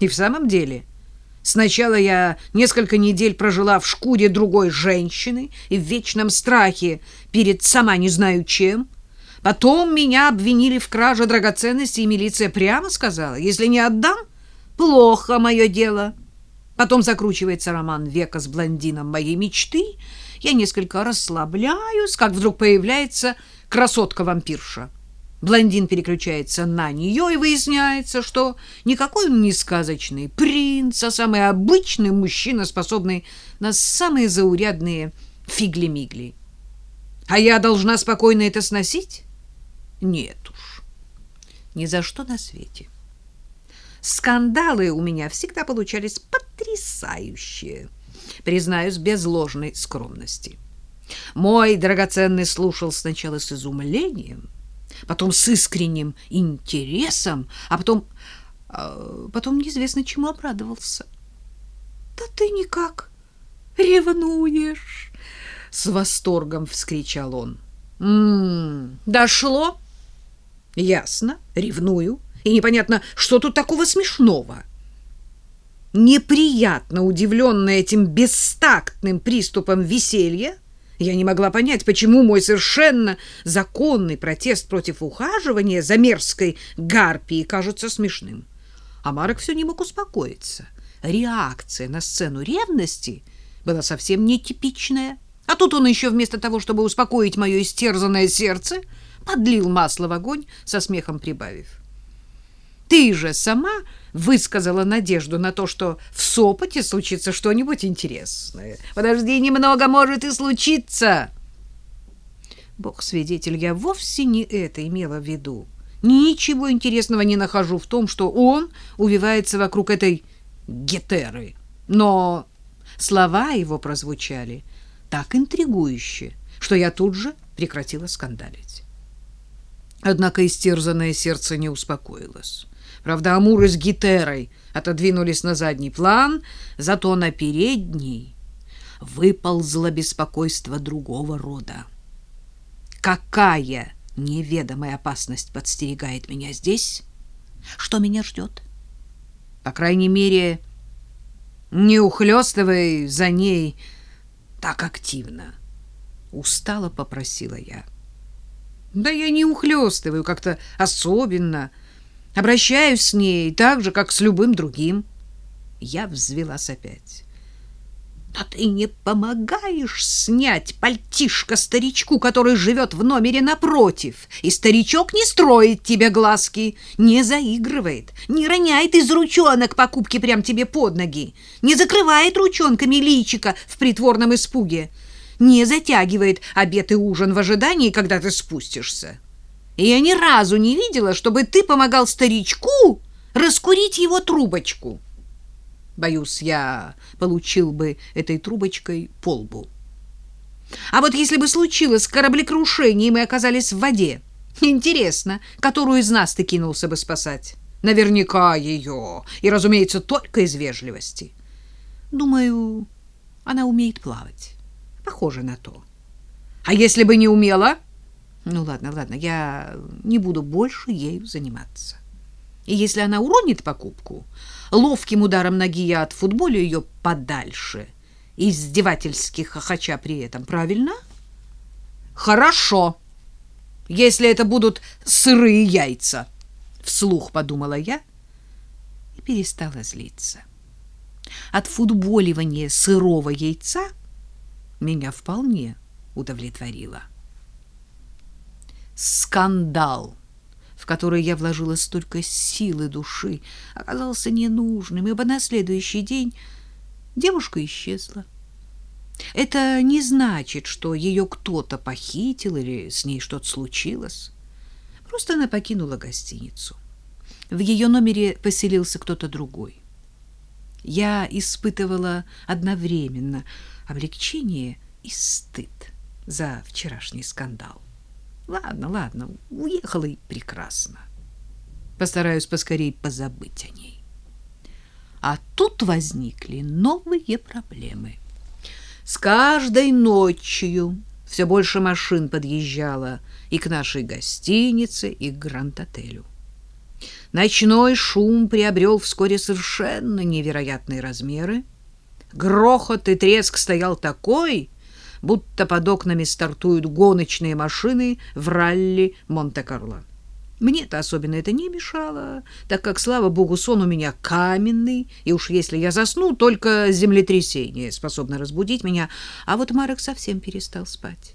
И в самом деле, сначала я несколько недель прожила в шкуре другой женщины и в вечном страхе перед сама не знаю чем. Потом меня обвинили в краже драгоценностей, и милиция прямо сказала, если не отдам, плохо мое дело. Потом закручивается роман века с блондином моей мечты. Я несколько расслабляюсь, как вдруг появляется красотка-вампирша. Блондин переключается на нее, и выясняется, что никакой он не сказочный принц, а самый обычный мужчина, способный на самые заурядные фигли-мигли. А я должна спокойно это сносить? Нет уж, ни за что на свете. Скандалы у меня всегда получались потрясающие, признаюсь, без ложной скромности. Мой драгоценный слушал сначала с изумлением, потом с искренним интересом, а потом... А, потом неизвестно чему обрадовался. «Да ты никак ревнуешь!» — с восторгом вскричал он. «М «М-м, «Дошло?» «Ясно, ревную, и непонятно, что тут такого смешного». Неприятно удивленная этим бестактным приступом веселья, я не могла понять, почему мой совершенно законный протест против ухаживания за мерзкой гарпией кажется смешным. А Марок все не мог успокоиться. Реакция на сцену ревности была совсем нетипичная. А тут он еще вместо того, чтобы успокоить мое истерзанное сердце, подлил масло в огонь, со смехом прибавив. Ты же сама высказала надежду на то, что в Сопоте случится что-нибудь интересное. Подожди немного, может и случиться. Бог свидетель, я вовсе не это имела в виду. Ничего интересного не нахожу в том, что он увивается вокруг этой гетеры. Но слова его прозвучали так интригующе, что я тут же прекратила скандалить. Однако истерзанное сердце не успокоилось. Правда, Амуры с Гитерой отодвинулись на задний план, зато на передний выползло беспокойство другого рода. Какая неведомая опасность подстерегает меня здесь? Что меня ждет? По крайней мере, не ухлёстывай за ней так активно. Устало попросила я. Да я не ухлёстываю как-то особенно, — Обращаюсь с ней так же, как с любым другим. Я взвелась опять. Но ты не помогаешь снять пальтишко старичку, который живет в номере напротив, и старичок не строит тебе глазки, не заигрывает, не роняет из ручонок покупки прямо тебе под ноги, не закрывает ручонками личика в притворном испуге, не затягивает обед и ужин в ожидании, когда ты спустишься и я ни разу не видела, чтобы ты помогал старичку раскурить его трубочку. Боюсь, я получил бы этой трубочкой полбу. А вот если бы случилось кораблекрушение, и мы оказались в воде, интересно, которую из нас ты кинулся бы спасать? Наверняка ее, и, разумеется, только из вежливости. Думаю, она умеет плавать. Похоже на то. А если бы не умела... Ну ладно, ладно, я не буду больше ею заниматься. И если она уронит покупку, ловким ударом ноги я отфутболю ее подальше, издевательски хохоча при этом, правильно? Хорошо, если это будут сырые яйца, вслух подумала я и перестала злиться. От футболивания сырого яйца меня вполне удовлетворило скандал, в который я вложила столько силы души, оказался ненужным, ибо на следующий день девушка исчезла. Это не значит, что ее кто-то похитил или с ней что-то случилось. Просто она покинула гостиницу. В ее номере поселился кто-то другой. Я испытывала одновременно облегчение и стыд за вчерашний скандал. Ладно, ладно, уехала и прекрасно. Постараюсь поскорей позабыть о ней. А тут возникли новые проблемы. С каждой ночью все больше машин подъезжало и к нашей гостинице, и к Гранд-отелю. Ночной шум приобрел вскоре совершенно невероятные размеры. Грохот и треск стоял такой, будто под окнами стартуют гоночные машины в ралли Монте-Карло. Мне-то особенно это не мешало, так как, слава богу, сон у меня каменный, и уж если я засну, только землетрясение способно разбудить меня, а вот Марек совсем перестал спать.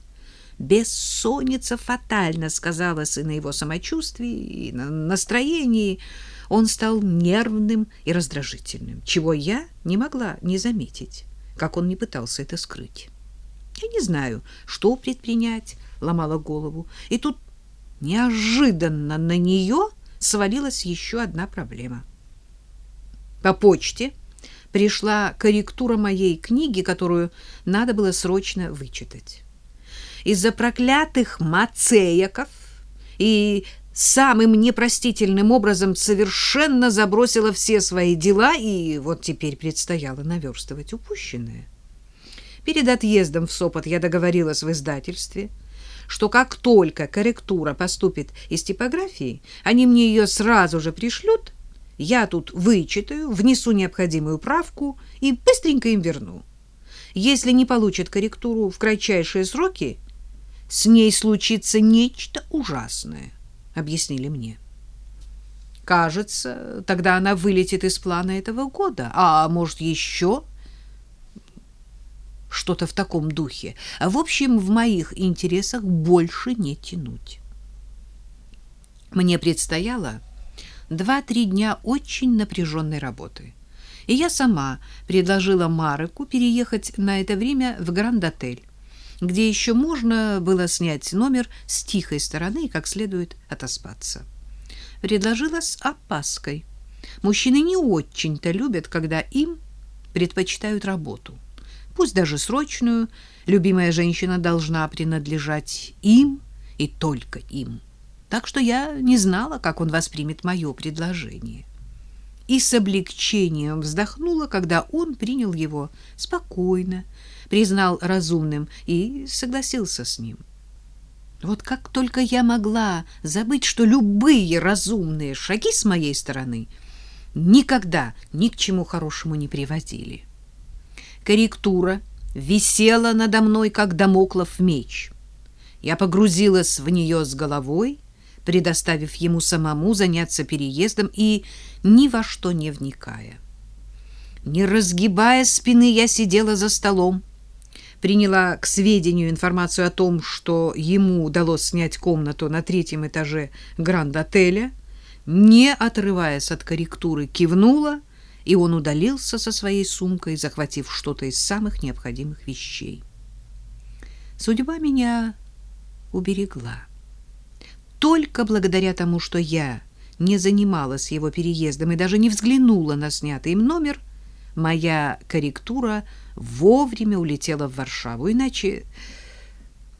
Бессонница фатально сказалась и на его самочувствии, и на настроении. Он стал нервным и раздражительным, чего я не могла не заметить, как он не пытался это скрыть. Я не знаю, что предпринять, ломала голову. И тут неожиданно на нее свалилась еще одна проблема. По почте пришла корректура моей книги, которую надо было срочно вычитать. Из-за проклятых мацеяков и самым непростительным образом совершенно забросила все свои дела, и вот теперь предстояло наверстывать упущенное. Перед отъездом в Сопот я договорилась в издательстве, что как только корректура поступит из типографии, они мне ее сразу же пришлют, я тут вычитаю, внесу необходимую правку и быстренько им верну. Если не получат корректуру в кратчайшие сроки, с ней случится нечто ужасное, объяснили мне. Кажется, тогда она вылетит из плана этого года, а может еще что-то в таком духе. А в общем, в моих интересах больше не тянуть. Мне предстояло два-три дня очень напряженной работы. И я сама предложила Мареку переехать на это время в Гранд-отель, где еще можно было снять номер с тихой стороны и как следует отоспаться. Предложила с опаской. Мужчины не очень-то любят, когда им предпочитают работу пусть даже срочную, любимая женщина должна принадлежать им и только им. Так что я не знала, как он воспримет мое предложение. И с облегчением вздохнула, когда он принял его спокойно, признал разумным и согласился с ним. Вот как только я могла забыть, что любые разумные шаги с моей стороны никогда ни к чему хорошему не приводили корректура висела надо мной, как домоклов меч. Я погрузилась в нее с головой, предоставив ему самому заняться переездом и ни во что не вникая. Не разгибая спины, я сидела за столом, приняла к сведению информацию о том, что ему удалось снять комнату на третьем этаже Гранд-отеля, не отрываясь от корректуры, кивнула — и он удалился со своей сумкой, захватив что-то из самых необходимых вещей. Судьба меня уберегла. Только благодаря тому, что я не занималась его переездом и даже не взглянула на снятый им номер, моя корректура вовремя улетела в Варшаву, иначе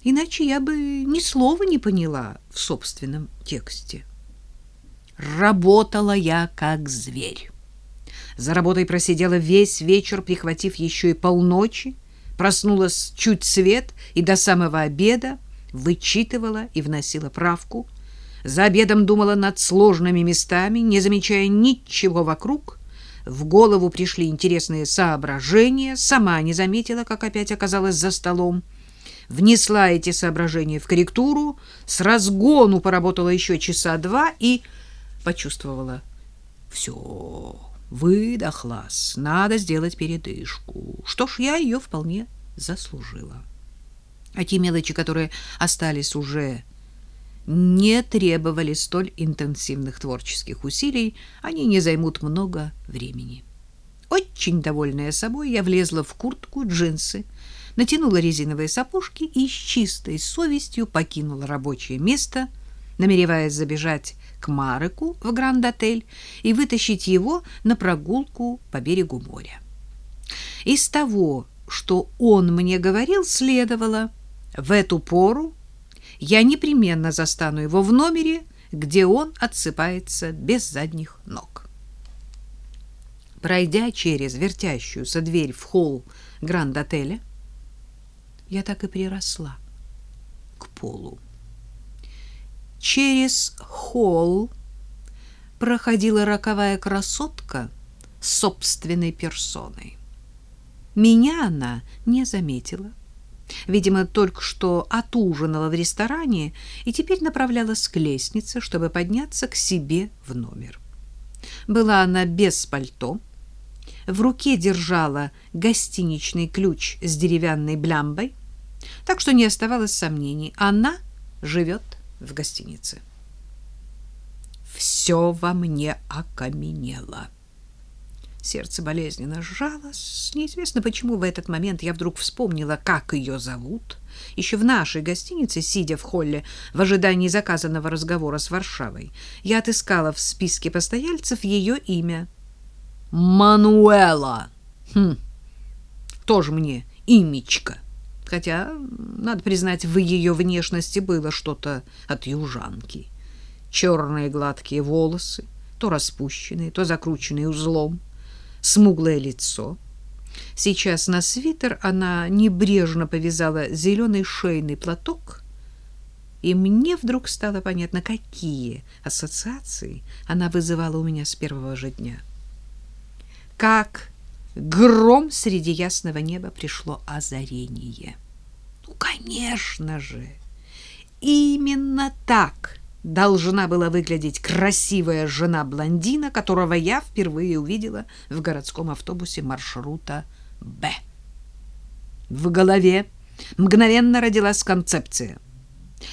иначе я бы ни слова не поняла в собственном тексте. Работала я как зверь. За работой просидела весь вечер, прихватив еще и полночи, проснулась чуть свет и до самого обеда вычитывала и вносила правку. За обедом думала над сложными местами, не замечая ничего вокруг. В голову пришли интересные соображения, сама не заметила, как опять оказалась за столом. Внесла эти соображения в корректуру, с разгону поработала еще часа два и почувствовала — все выдохлась, надо сделать передышку. Что ж, я ее вполне заслужила. А те мелочи, которые остались уже не требовали столь интенсивных творческих усилий, они не займут много времени. Очень довольная собой, я влезла в куртку, джинсы, натянула резиновые сапожки и с чистой совестью покинула рабочее место, намереваясь забежать к Мареку в Гранд-отель и вытащить его на прогулку по берегу моря. Из того, что он мне говорил, следовало, в эту пору я непременно застану его в номере, где он отсыпается без задних ног. Пройдя через вертящуюся дверь в холл Гранд-отеля, я так и приросла к полу через холл проходила роковая красотка с собственной персоной. Меня она не заметила. Видимо, только что отужинала в ресторане и теперь направлялась к лестнице, чтобы подняться к себе в номер. Была она без пальто, в руке держала гостиничный ключ с деревянной блямбой, так что не оставалось сомнений, она живет в гостинице. Все во мне окаменело. Сердце болезненно сжалось. Неизвестно почему в этот момент я вдруг вспомнила, как ее зовут. Еще в нашей гостинице, сидя в холле в ожидании заказанного разговора с Варшавой, я отыскала в списке постояльцев ее имя. Мануэла. Хм, тоже мне имечко. Хотя, надо признать, в ее внешности было что-то от южанки. Черные гладкие волосы, то распущенные, то закрученные узлом — смуглое лицо. Сейчас на свитер она небрежно повязала зеленый шейный платок, и мне вдруг стало понятно, какие ассоциации она вызывала у меня с первого же дня. Как гром среди ясного неба пришло озарение. Ну, конечно же, именно так должна была выглядеть красивая жена блондина, которого я впервые увидела в городском автобусе маршрута «Б». В голове мгновенно родилась концепция.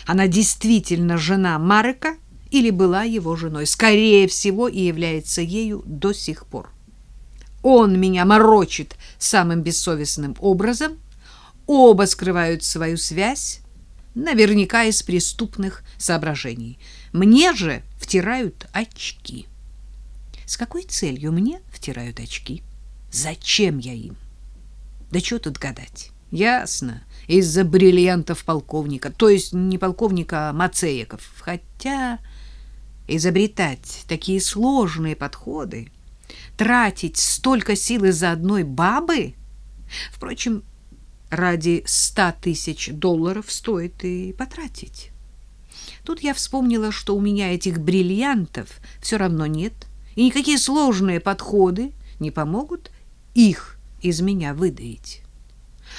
Она действительно жена Марека или была его женой, скорее всего, и является ею до сих пор. Он меня морочит самым бессовестным образом, оба скрывают свою связь, наверняка из преступных соображений. Мне же втирают очки. С какой целью мне втирают очки? Зачем я им? Да что тут гадать? Ясно, из-за бриллиантов полковника, то есть не полковника, а Мацеяков. Хотя изобретать такие сложные подходы, тратить столько сил из-за одной бабы... Впрочем, ради ста тысяч долларов стоит и потратить. Тут я вспомнила, что у меня этих бриллиантов все равно нет, и никакие сложные подходы не помогут их из меня выдаить.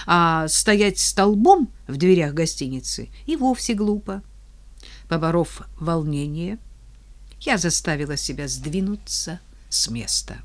А стоять столбом в дверях гостиницы и вовсе глупо. Поборов волнение, я заставила себя сдвинуться с места.